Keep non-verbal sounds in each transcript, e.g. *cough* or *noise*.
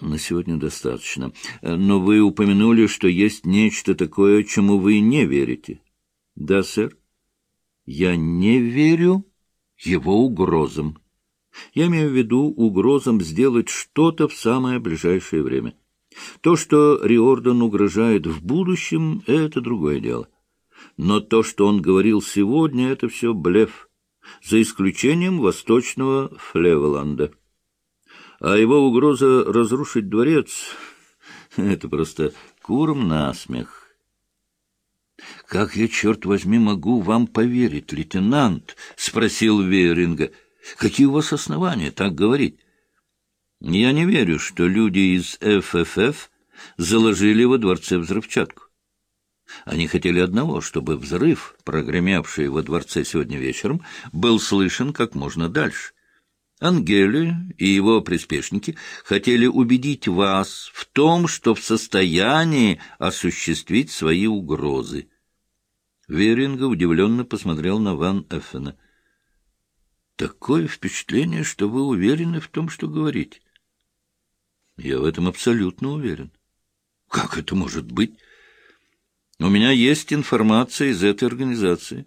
На сегодня достаточно. Но вы упомянули, что есть нечто такое, чему вы не верите. Да, сэр? Я не верю его угрозам. Я имею в виду угрозам сделать что-то в самое ближайшее время. То, что Риордан угрожает в будущем, — это другое дело. Но то, что он говорил сегодня, — это все блеф, за исключением восточного Флевеланда. А его угроза разрушить дворец — это просто куром насмех. — Как я, черт возьми, могу вам поверить, лейтенант? — спросил Веринга. — Какие у вас основания так говорить? — Я не верю, что люди из ФФФ заложили во дворце взрывчатку. Они хотели одного, чтобы взрыв, прогремевший во дворце сегодня вечером, был слышен как можно дальше. Ангели и его приспешники хотели убедить вас в том, что в состоянии осуществить свои угрозы. Веринга удивленно посмотрел на Ван Эффена. — Такое впечатление, что вы уверены в том, что говорите. — Я в этом абсолютно уверен. — Как это может быть? У меня есть информация из этой организации.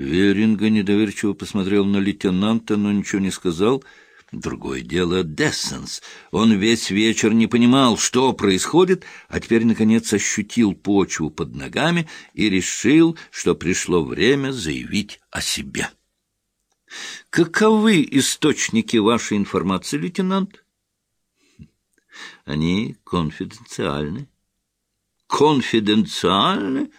Веринга недоверчиво посмотрел на лейтенанта, но ничего не сказал — Другое дело Дессенс. Он весь вечер не понимал, что происходит, а теперь, наконец, ощутил почву под ногами и решил, что пришло время заявить о себе. «Каковы источники вашей информации, лейтенант?» «Они конфиденциальны». «Конфиденциальны?»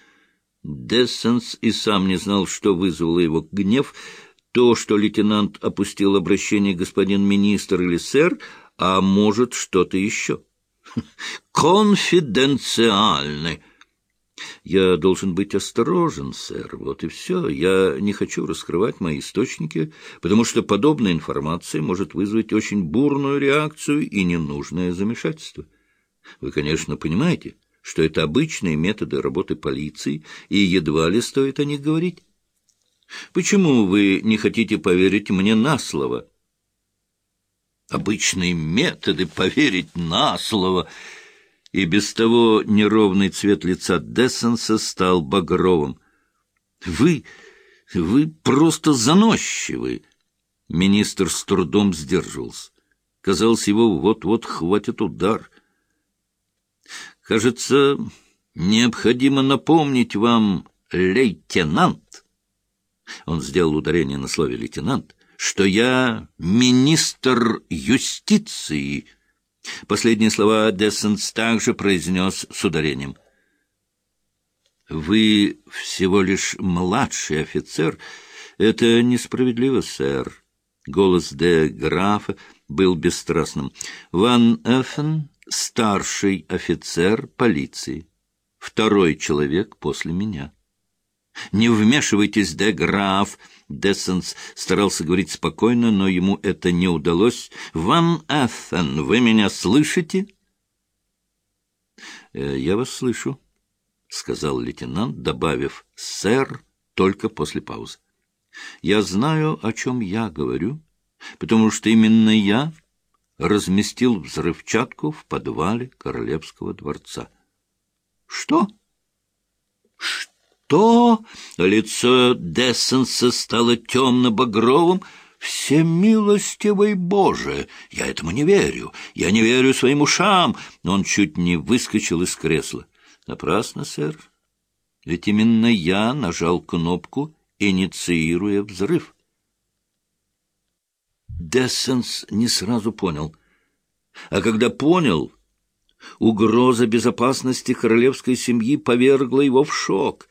Дессенс и сам не знал, что вызвало его гнев — то, что лейтенант опустил обращение господин министр или сэр, а может, что-то еще. *laughs* Конфиденциальный. Я должен быть осторожен, сэр, вот и все. Я не хочу раскрывать мои источники, потому что подобная информация может вызвать очень бурную реакцию и ненужное замешательство. Вы, конечно, понимаете, что это обычные методы работы полиции, и едва ли стоит о них говорить. Почему вы не хотите поверить мне на слово? Обычные методы поверить на слово. И без того неровный цвет лица Дессенса стал багровым. Вы... вы просто заносчивы. Министр с трудом сдерживался. Казалось, его вот-вот хватит удар. Кажется, необходимо напомнить вам, лейтенант, он сделал ударение на слове «лейтенант», что я министр юстиции. Последние слова Дессенс также произнес с ударением. «Вы всего лишь младший офицер. Это несправедливо, сэр». Голос де графа был бесстрастным. «Ван Эффен — старший офицер полиции. Второй человек после меня». «Не вмешивайтесь, де граф!» Дессенс старался говорить спокойно, но ему это не удалось. «Ван Эффен, вы меня слышите?» «Э, «Я вас слышу», — сказал лейтенант, добавив «сэр» только после паузы. «Я знаю, о чем я говорю, потому что именно я разместил взрывчатку в подвале Королевского дворца». «Что?» «Что?» что?» Лицо Дессенса стало темно-багровым. «Всемилостивый Боже! Я этому не верю! Я не верю своим ушам!» Он чуть не выскочил из кресла. «Напрасно, сэр. Ведь именно я нажал кнопку, инициируя взрыв». Дессенс не сразу понял. А когда понял, угроза безопасности королевской семьи повергла его в шок.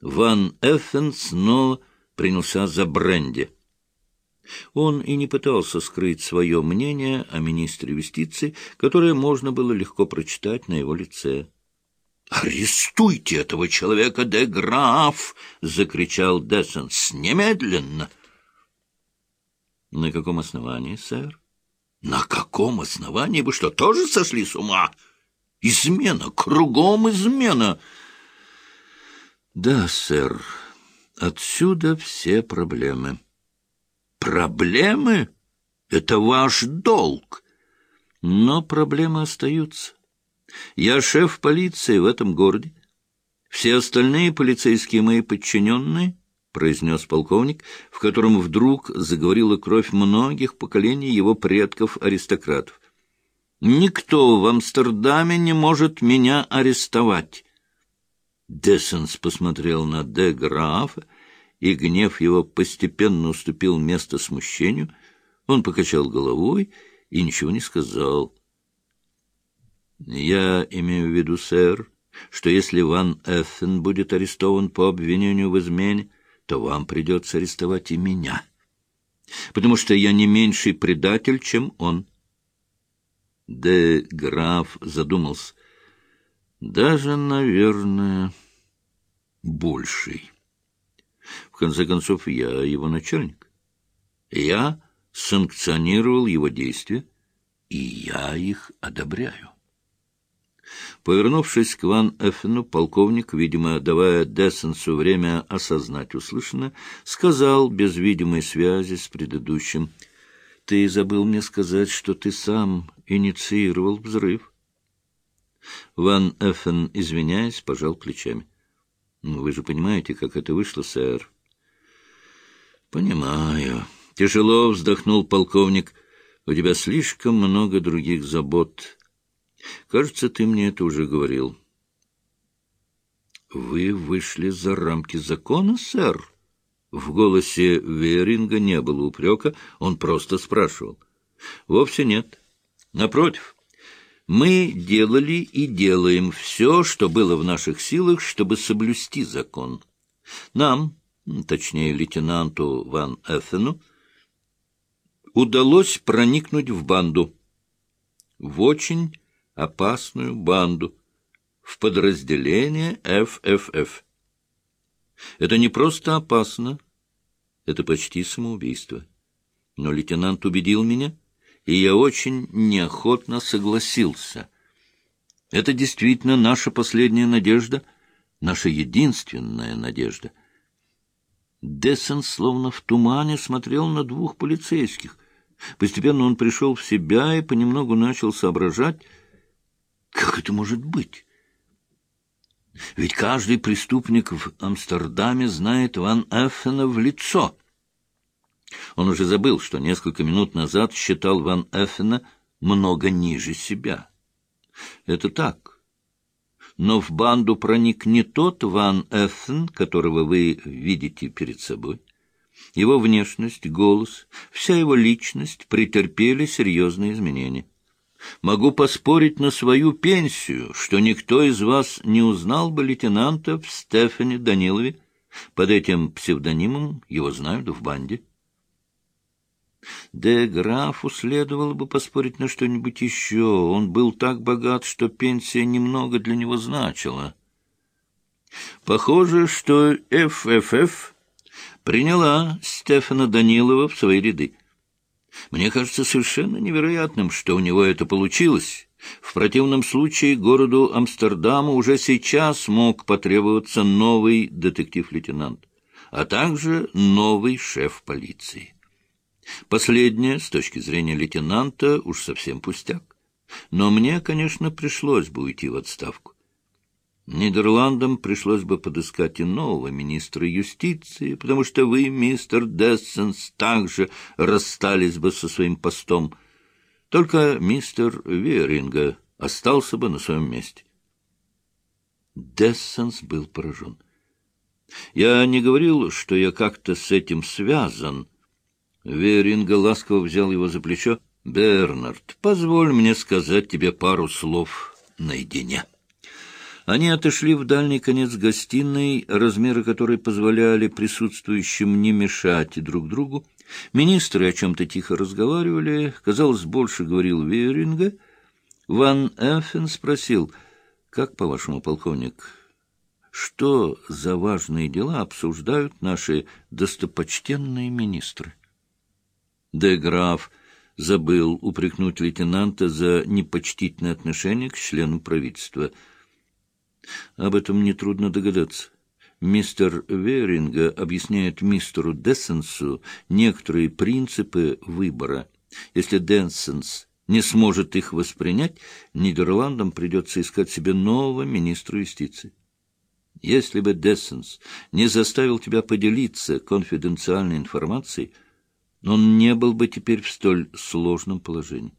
Ван Эффен снова принялся за бренди. Он и не пытался скрыть свое мнение о министре юстиции, которое можно было легко прочитать на его лице. «Арестуйте этого человека, де граф!» — закричал Дессенс. «Немедленно!» «На каком основании, сэр?» «На каком основании? Вы что, тоже сошли с ума? Измена, кругом измена!» Да, сэр, отсюда все проблемы. Проблемы? Это ваш долг. Но проблемы остаются. Я шеф полиции в этом городе. Все остальные полицейские мои подчиненные —— произнес полковник, в котором вдруг заговорила кровь многих поколений его предков-аристократов. «Никто в Амстердаме не может меня арестовать!» Дессенс посмотрел на де Графа, и гнев его постепенно уступил место смущению. Он покачал головой и ничего не сказал. «Я имею в виду, сэр, что если Ван Эффен будет арестован по обвинению в измене, то вам придется арестовать и меня, потому что я не меньший предатель, чем он. Де граф задумался. Даже, наверное, больший. В конце концов, я его начальник. Я санкционировал его действия, и я их одобряю. Повернувшись к Ван Эффену, полковник, видимо, давая Дессенсу время осознать услышанное, сказал без видимой связи с предыдущим, «Ты забыл мне сказать, что ты сам инициировал взрыв». Ван Эффен, извиняясь, пожал плечами. «Ну, «Вы же понимаете, как это вышло, сэр?» «Понимаю». Тяжело вздохнул полковник. «У тебя слишком много других забот». Кажется, ты мне это уже говорил. Вы вышли за рамки закона, сэр? В голосе Веринга не было упрека, он просто спрашивал. Вовсе нет. Напротив, мы делали и делаем все, что было в наших силах, чтобы соблюсти закон. Нам, точнее лейтенанту Ван Эффену, удалось проникнуть в банду. В очень опасную банду в подразделение ФФФ. Это не просто опасно, это почти самоубийство. Но лейтенант убедил меня, и я очень неохотно согласился. Это действительно наша последняя надежда, наша единственная надежда. Дессен словно в тумане смотрел на двух полицейских. Постепенно он пришел в себя и понемногу начал соображать, как это может быть? Ведь каждый преступник в Амстердаме знает Ван Эффена в лицо. Он уже забыл, что несколько минут назад считал Ван Эффена много ниже себя. Это так. Но в банду проник не тот Ван Эффен, которого вы видите перед собой. Его внешность, голос, вся его личность претерпели серьезные изменения. Могу поспорить на свою пенсию, что никто из вас не узнал бы лейтенанта в Стефане Данилове. Под этим псевдонимом его знают в банде. Де графу следовало бы поспорить на что-нибудь еще. Он был так богат, что пенсия немного для него значила. Похоже, что ФФФ приняла Стефана Данилова в свои ряды. Мне кажется совершенно невероятным, что у него это получилось. В противном случае городу Амстердаму уже сейчас мог потребоваться новый детектив-лейтенант, а также новый шеф полиции. Последнее, с точки зрения лейтенанта, уж совсем пустяк. Но мне, конечно, пришлось бы уйти в отставку. Нидерландам пришлось бы подыскать и нового министра юстиции, потому что вы, мистер Дессенс, также расстались бы со своим постом. Только мистер Веринга остался бы на своем месте. Дессенс был поражен. Я не говорил, что я как-то с этим связан. Веринга ласково взял его за плечо. «Бернард, позволь мне сказать тебе пару слов наедине». Они отошли в дальний конец гостиной, размеры которой позволяли присутствующим не мешать друг другу. Министры о чем-то тихо разговаривали, казалось, больше говорил Веринга. Ван Эффен спросил, «Как, по-вашему, полковник, что за важные дела обсуждают наши достопочтенные министры?» Де Граф забыл упрекнуть лейтенанта за непочтительное отношение к члену правительства – об этом нетрудно догадаться. Мистер Веринга объясняет мистеру Дессенсу некоторые принципы выбора. Если Дессенс не сможет их воспринять, Нидерландам придется искать себе нового министра юстиции. Если бы Дессенс не заставил тебя поделиться конфиденциальной информацией, он не был бы теперь в столь сложном положении.